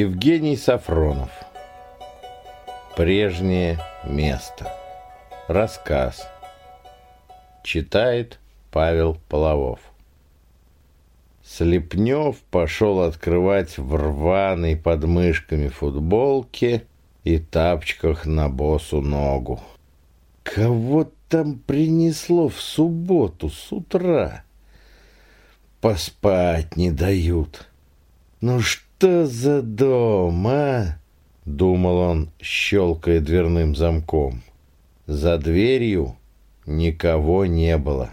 Евгений Сафронов Прежнее место Рассказ Читает Павел Половов Слепнев пошел открывать в рваной подмышками футболке и тапчиках на босу ногу. Кого там принесло в субботу с утра? Поспать не дают. Ну что за дом, а? Думал он, щелкая дверным замком. За дверью никого не было.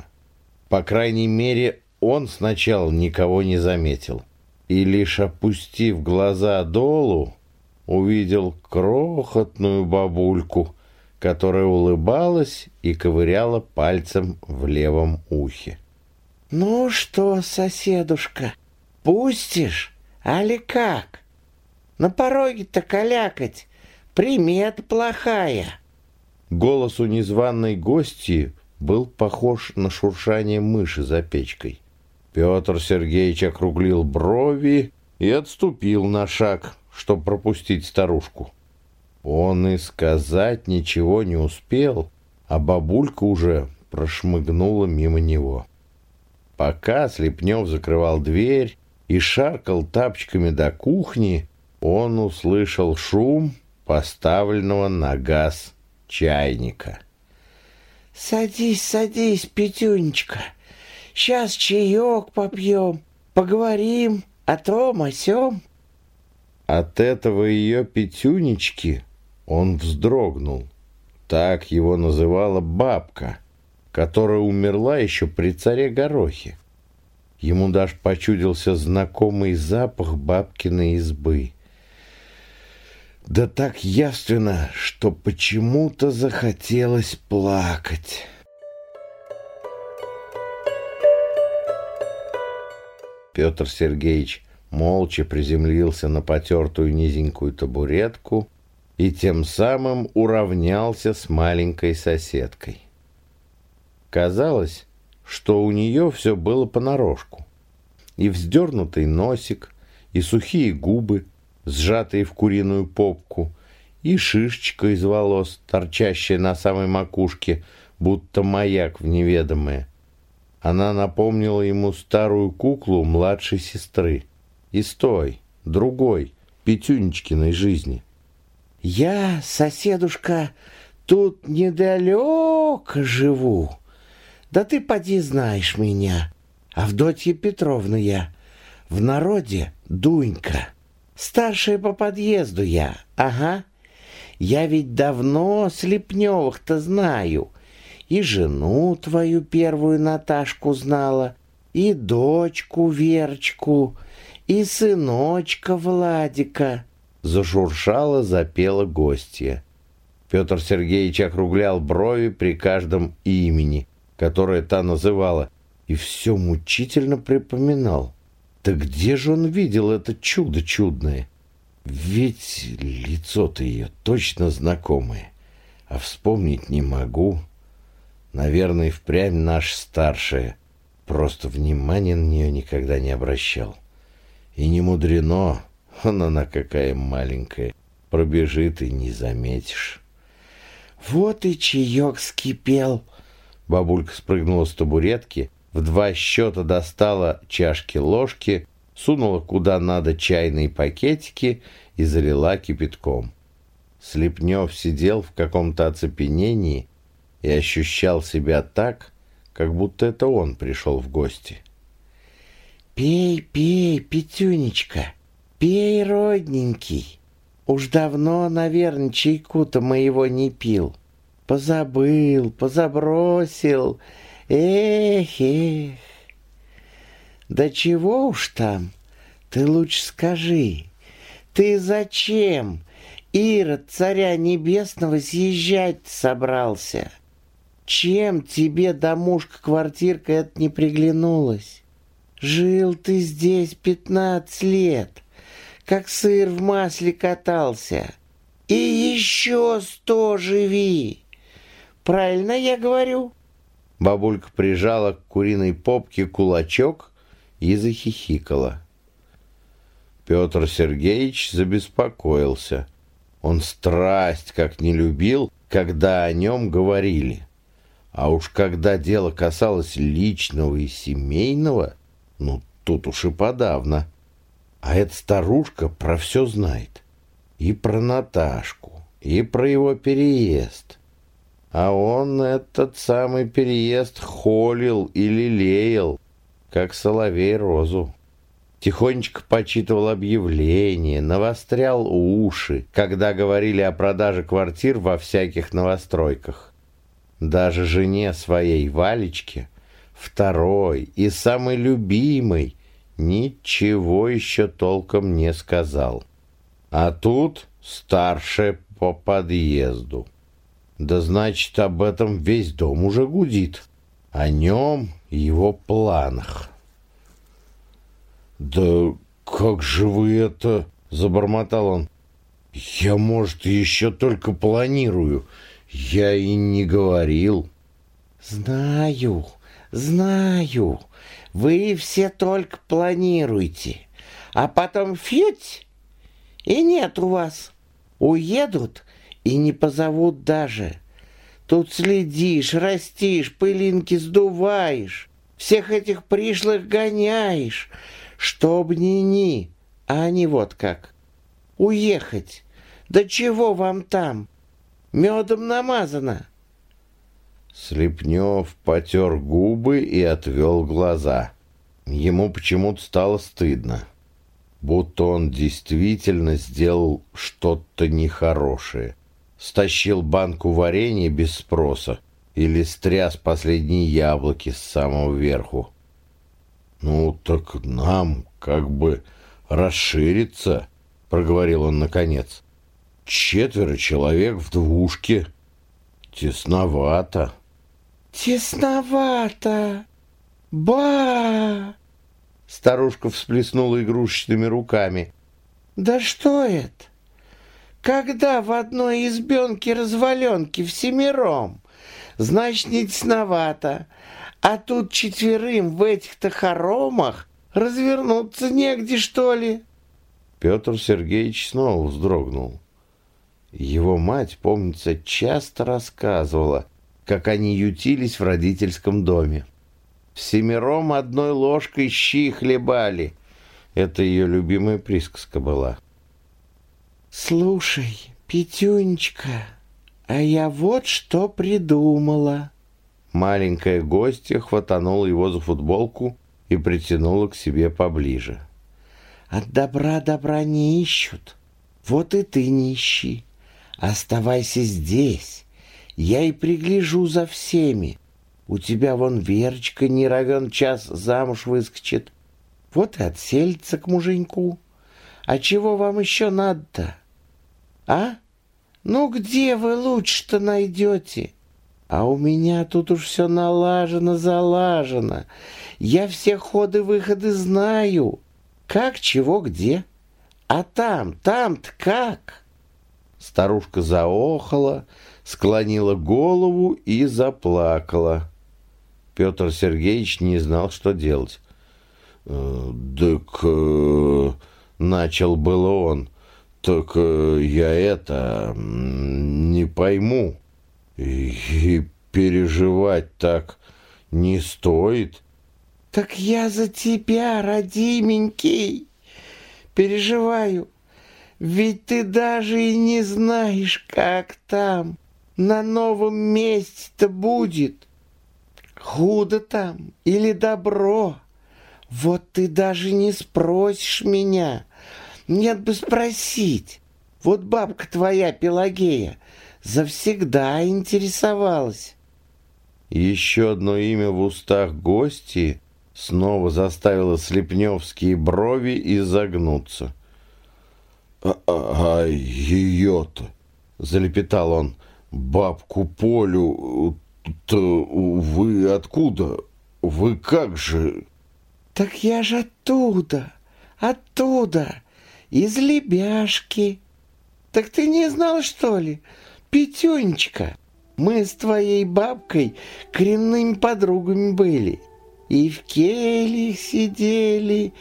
По крайней мере, он сначала никого не заметил. И лишь опустив глаза долу, увидел крохотную бабульку, которая улыбалась и ковыряла пальцем в левом ухе. «Ну что, соседушка, пустишь, али как? На пороге-то калякать, примет плохая». Голос у незваной гости был похож на шуршание мыши за печкой. Петр Сергеевич округлил брови и отступил на шаг, чтобы пропустить старушку. Он и сказать ничего не успел, а бабулька уже прошмыгнула мимо него. Пока Слепнев закрывал дверь и шаркал тапочками до кухни, он услышал шум поставленного на газ чайника. «Садись, садись, Петюнечка, сейчас чаек попьем, поговорим о том, о сём». От этого ее Петюнечки он вздрогнул. Так его называла бабка — которая умерла еще при царе Горохе. Ему даже почудился знакомый запах бабкиной избы. Да так явственно, что почему-то захотелось плакать. Петр Сергеевич молча приземлился на потертую низенькую табуретку и тем самым уравнялся с маленькой соседкой. Казалось, что у нее все было понарошку. И вздернутый носик, и сухие губы, сжатые в куриную попку, и шишечка из волос, торчащая на самой макушке, будто маяк в неведомое. Она напомнила ему старую куклу младшей сестры. Из той, другой, Петюнечкиной жизни. «Я, соседушка, тут недалеко живу», да ты поди знаешь меня. Авдотья Петровна я. В народе Дунька. Старшая по подъезду я. Ага. Я ведь давно Слепневых-то знаю. И жену твою первую Наташку знала, и дочку Верочку, и сыночка Владика. Зашуршала, запела гостья. Петр Сергеевич округлял брови при каждом имени, которое та называла, и все мучительно припоминал. Да где же он видел это чудо чудное? Ведь лицо-то ее точно знакомое, а вспомнить не могу. Наверное, впрямь наш старшая, просто внимания на нее никогда не обращал. И не мудрено, она она какая маленькая, пробежит и не заметишь. «Вот и чаек скипел!» Бабулька спрыгнула с табуретки, в два счета достала чашки-ложки, сунула куда надо чайные пакетики и залила кипятком. Слепнев сидел в каком-то оцепенении и ощущал себя так, как будто это он пришел в гости. «Пей, пей, Петюнечка, пей, родненький. Уж давно, наверное, чайку-то моего не пил». Позабыл, позабросил. Эх, эх. Да чего уж там? Ты лучше скажи. Ты зачем, Ирод царя небесного, съезжать собрался? Чем тебе домушка-квартирка это не приглянулась? Жил ты здесь пятнадцать лет, как сыр в масле катался. И еще сто живи. Правильно я говорю?» Бабулька прижала к куриной попке кулачок и захихикала. Петр Сергеевич забеспокоился. Он страсть как не любил, когда о нем говорили. А уж когда дело касалось личного и семейного, ну, тут уж и подавно. А эта старушка про все знает. И про Наташку, и про его переезд. А он этот самый переезд холил и лелеял, как соловей розу. Тихонечко почитывал объявления, навострял уши, когда говорили о продаже квартир во всяких новостройках. Даже жене своей, Валечке, второй и самый любимый, ничего еще толком не сказал. А тут старшая по подъезду. Да значит, об этом весь дом уже гудит. О нем и его планах. «Да как же вы это...» — забормотал он. «Я, может, еще только планирую. Я и не говорил». «Знаю, знаю. Вы все только планируете. А потом фють, и нет у вас. Уедут и не позовут даже. Тут следишь, растишь, пылинки сдуваешь, всех этих пришлых гоняешь, чтоб ни-ни, а не вот как. Уехать. Да чего вам там? Медом намазано. Слепнев потер губы и отвел глаза. Ему почему-то стало стыдно будто он действительно сделал что-то нехорошее. Стащил банку варенья без спроса или стряс последние яблоки с самого верху. «Ну, так нам как бы расшириться», — проговорил он наконец. «Четверо человек в двушке. Тесновато». «Тесновато! Ба!» Старушка всплеснула игрушечными руками. «Да что это? Когда в одной избенке разваленки всемиром? Значит, не тесновато. А тут четверым в этих-то хоромах развернуться негде, что ли?» Петр Сергеевич снова вздрогнул. Его мать, помнится, часто рассказывала, как они ютились в родительском доме. Всемиром одной ложкой щи хлебали. Это ее любимая присказка была. «Слушай, Петюнечка, а я вот что придумала». Маленькая гостья хватанула его за футболку и притянула к себе поближе. «От добра добра не ищут. Вот и ты не ищи. Оставайся здесь. Я и пригляжу за всеми. У тебя вон Верочка не равен час замуж выскочит. Вот и отселится к муженьку. А чего вам еще надо-то? А? Ну где вы лучше-то найдете? А у меня тут уж все налажено, залажено. Я все ходы-выходы знаю. Как, чего, где. А там, там-то как? Старушка заохала, склонила голову и заплакала. Петр Сергеевич не знал, что делать. «Э, «Так...» э, — начал было он. «Так э, я это... не пойму. И переживать так не стоит». «Так я за тебя, родименький, переживаю. Ведь ты даже и не знаешь, как там, на новом месте-то будет худо там или добро. Вот ты даже не спросишь меня. Нет бы спросить. Вот бабка твоя, Пелагея, завсегда интересовалась. Еще одно имя в устах гости снова заставило слепневские брови изогнуться. «А, а, а ее-то!» — залепетал он. «Бабку Полю то вы откуда? Вы как же? Так я же оттуда, оттуда, из Лебяшки. Так ты не знал, что ли? Петюнечка, мы с твоей бабкой коренными подругами были. И в кельях сидели,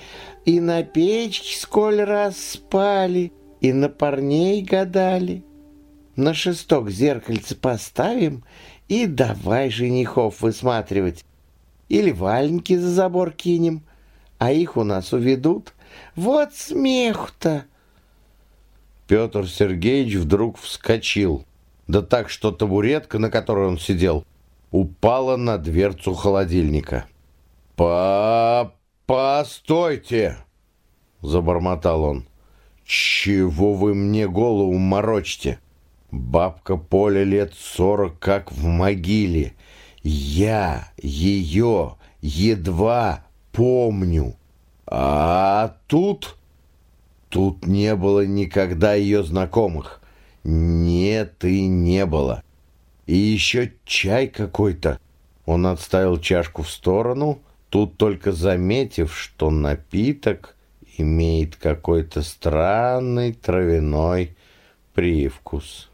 и на печке сколь раз спали, и на парней гадали. На шесток зеркальце поставим и давай женихов высматривать. Или валенки за забор кинем, а их у нас уведут. Вот смеху-то!» Петр Сергеевич вдруг вскочил. Да так, что табуретка, на которой он сидел, упала на дверцу холодильника. «По... постойте!» — забормотал он. «Чего вы мне голову морочите? Бабка Поля лет сорок как в могиле. Я ее едва помню. А тут... Тут не было никогда ее знакомых. Нет и не было. И еще чай какой-то. Он отставил чашку в сторону, тут только заметив, что напиток имеет какой-то странный травяной привкус.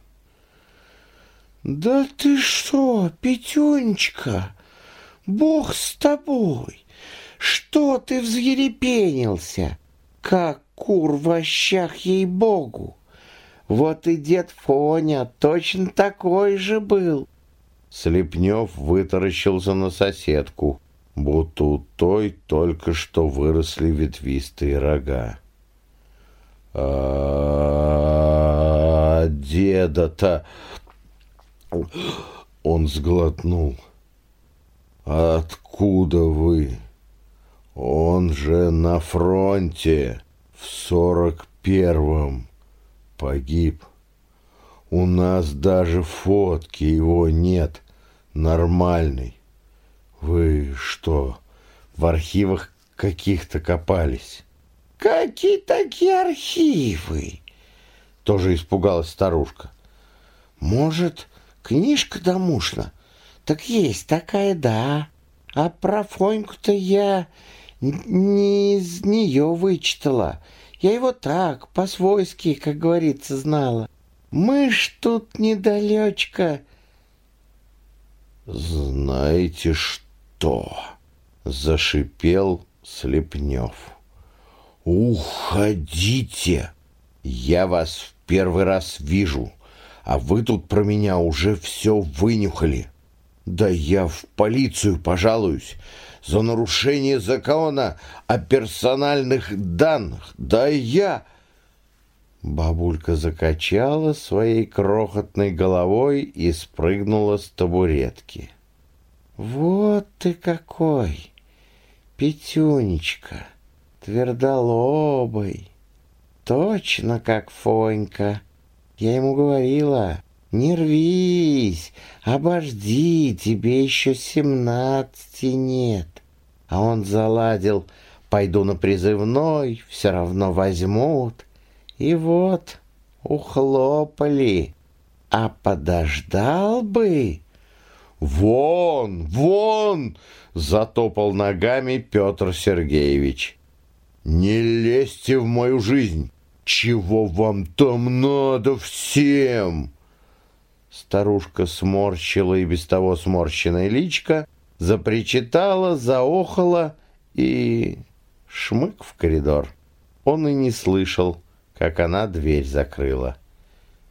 «Да ты что, Петюнечка, бог с тобой! Что ты взъерепенился, как кур в ощах ей-богу! Вот и дед Фоня точно такой же был!» Слепнев вытаращился на соседку, будто у той только что выросли ветвистые рога. а деда-то он сглотнул. «Откуда вы? Он же на фронте в сорок первом погиб. У нас даже фотки его нет нормальной. Вы что, в архивах каких-то копались?» «Какие такие архивы?» Тоже испугалась старушка. «Может, Книжка домушна. Так есть такая, да. А про Фоньку-то я не из нее вычитала. Я его так, по-свойски, как говорится, знала. Мы ж тут недалечко. Знаете что? Зашипел Слепнев. Уходите! Я вас в первый раз вижу а вы тут про меня уже все вынюхали. Да я в полицию пожалуюсь за нарушение закона о персональных данных. Да я...» Бабулька закачала своей крохотной головой и спрыгнула с табуретки. «Вот ты какой, Петюнечка, твердолобый, точно как Фонька!» Я ему говорила, не рвись, обожди, тебе еще семнадцати нет. А он заладил, пойду на призывной, все равно возьмут. И вот, ухлопали. А подождал бы... «Вон, вон!» — затопал ногами Петр Сергеевич. «Не лезьте в мою жизнь! «Чего вам там надо всем?» Старушка сморщила и без того сморщенное личко, запричитала, заохала и шмык в коридор. Он и не слышал, как она дверь закрыла.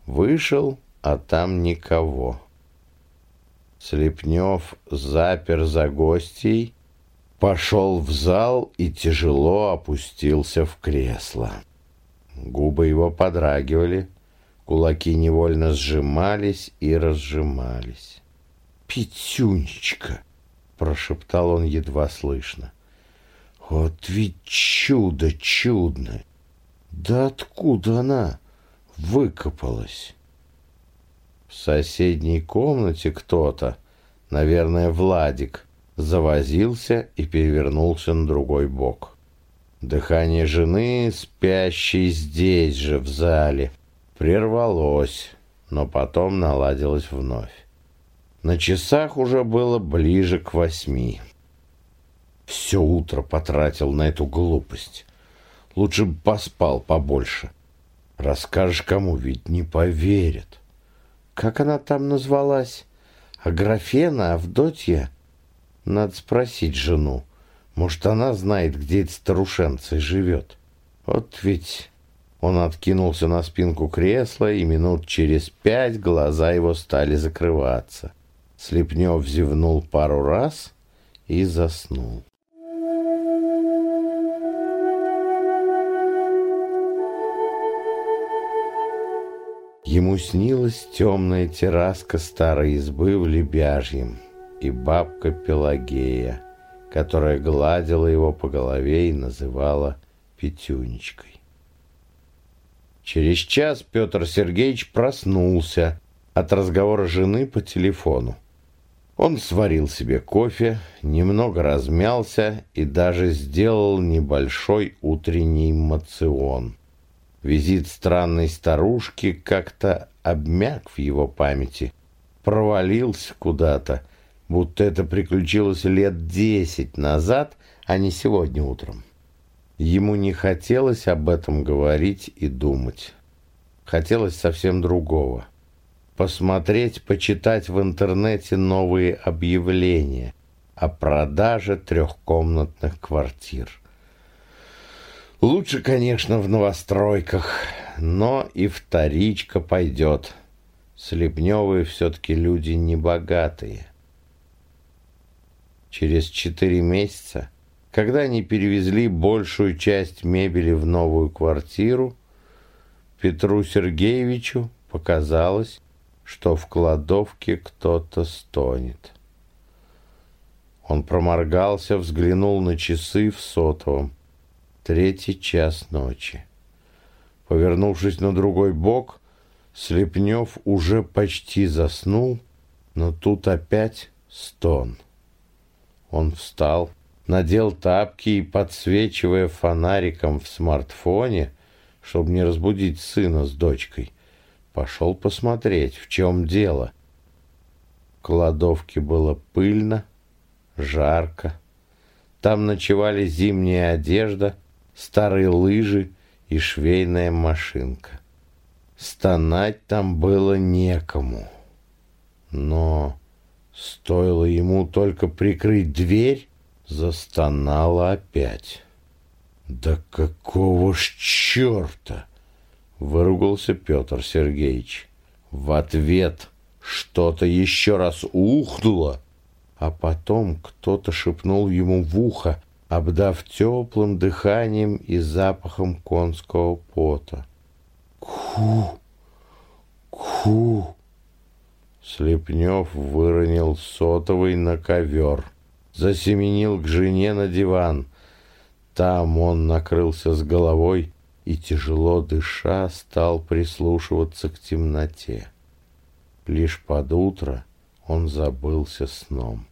Вышел, а там никого. Слепнев запер за гостей, пошел в зал и тяжело опустился в кресло. Губы его подрагивали, кулаки невольно сжимались и разжимались. «Петюнечка!» — прошептал он едва слышно. «Вот ведь чудо чудное! Да откуда она выкопалась?» В соседней комнате кто-то, наверное, Владик, завозился и перевернулся на другой бок. Дыхание жены, спящей здесь же, в зале, прервалось, но потом наладилось вновь. На часах уже было ближе к восьми. Все утро потратил на эту глупость. Лучше бы поспал побольше. Расскажешь кому, ведь не поверят. Как она там назвалась? Аграфена, Авдотья? Надо спросить жену. Может, она знает, где эта старушенца живет. Вот ведь он откинулся на спинку кресла, и минут через пять глаза его стали закрываться. Слепнев зевнул пару раз и заснул. Ему снилась темная терраска старой избы в Лебяжьем и бабка Пелагея, которая гладила его по голове и называла Петюнечкой. Через час Петр Сергеевич проснулся от разговора жены по телефону. Он сварил себе кофе, немного размялся и даже сделал небольшой утренний мацион. Визит странной старушки как-то обмяк в его памяти, провалился куда-то, будто это приключилось лет десять назад, а не сегодня утром. Ему не хотелось об этом говорить и думать. Хотелось совсем другого. Посмотреть, почитать в интернете новые объявления о продаже трехкомнатных квартир. Лучше, конечно, в новостройках, но и вторичка пойдет. Слепневые все-таки люди небогатые. Через четыре месяца, когда они перевезли большую часть мебели в новую квартиру, Петру Сергеевичу показалось, что в кладовке кто-то стонет. Он проморгался, взглянул на часы в сотовом. Третий час ночи. Повернувшись на другой бок, Слепнев уже почти заснул, но тут опять стон. Он встал, надел тапки и, подсвечивая фонариком в смартфоне, чтобы не разбудить сына с дочкой, пошел посмотреть, в чем дело. В кладовке было пыльно, жарко. Там ночевали зимняя одежда — старые лыжи и швейная машинка. Стонать там было некому. Но стоило ему только прикрыть дверь, застонало опять. «Да какого ж черта!» — выругался Петр Сергеевич. В ответ что-то еще раз ухнуло, а потом кто-то шепнул ему в ухо обдав теплым дыханием и запахом конского пота. «Ку! Ку!» Слепнев выронил сотовый на ковер, засеменил к жене на диван. Там он накрылся с головой и, тяжело дыша, стал прислушиваться к темноте. Лишь под утро он забылся сном.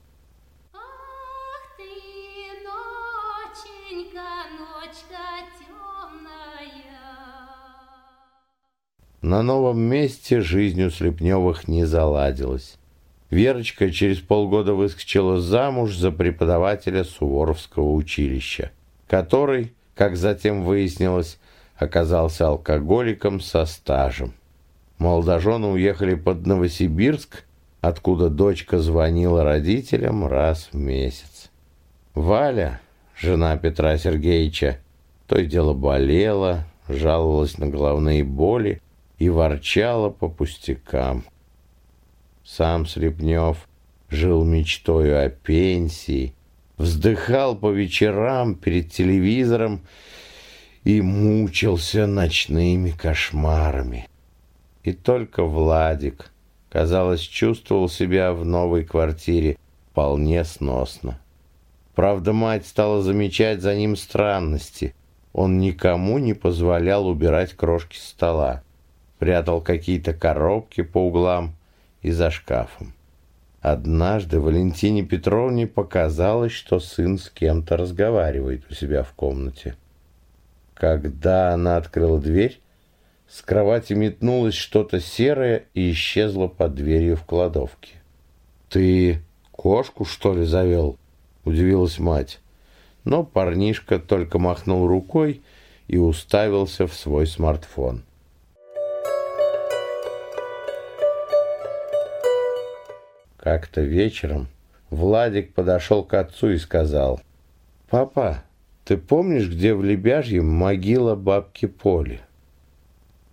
На новом месте жизнь у Слепневых не заладилась. Верочка через полгода выскочила замуж за преподавателя Суворовского училища, который, как затем выяснилось, оказался алкоголиком со стажем. Молодожены уехали под Новосибирск, откуда дочка звонила родителям раз в месяц. Валя, жена Петра Сергеевича, то и дело болела, жаловалась на головные боли, и ворчала по пустякам. Сам Слепнев жил мечтою о пенсии, вздыхал по вечерам перед телевизором и мучился ночными кошмарами. И только Владик, казалось, чувствовал себя в новой квартире вполне сносно. Правда, мать стала замечать за ним странности. Он никому не позволял убирать крошки стола прятал какие-то коробки по углам и за шкафом. Однажды Валентине Петровне показалось, что сын с кем-то разговаривает у себя в комнате. Когда она открыла дверь, с кровати метнулось что-то серое и исчезло под дверью в кладовке. «Ты кошку, что ли, завел?» – удивилась мать. Но парнишка только махнул рукой и уставился в свой смартфон. Как-то вечером Владик подошел к отцу и сказал, «Папа, ты помнишь, где в Лебяжьем могила бабки Поли?»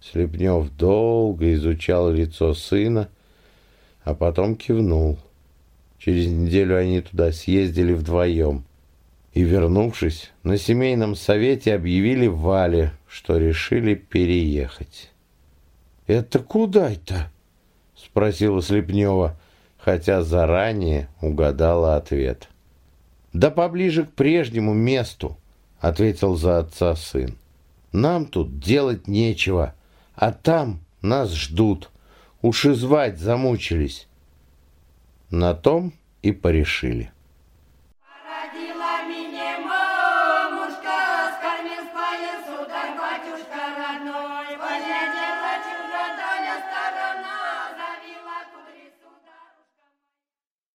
Слепнев долго изучал лицо сына, а потом кивнул. Через неделю они туда съездили вдвоем. И, вернувшись, на семейном совете объявили Вале, что решили переехать. «Это куда это?» — спросила Слепнева, хотя заранее угадала ответ. «Да поближе к прежнему месту», — ответил за отца сын. «Нам тут делать нечего, а там нас ждут. Уж и звать замучились». На том и порешили.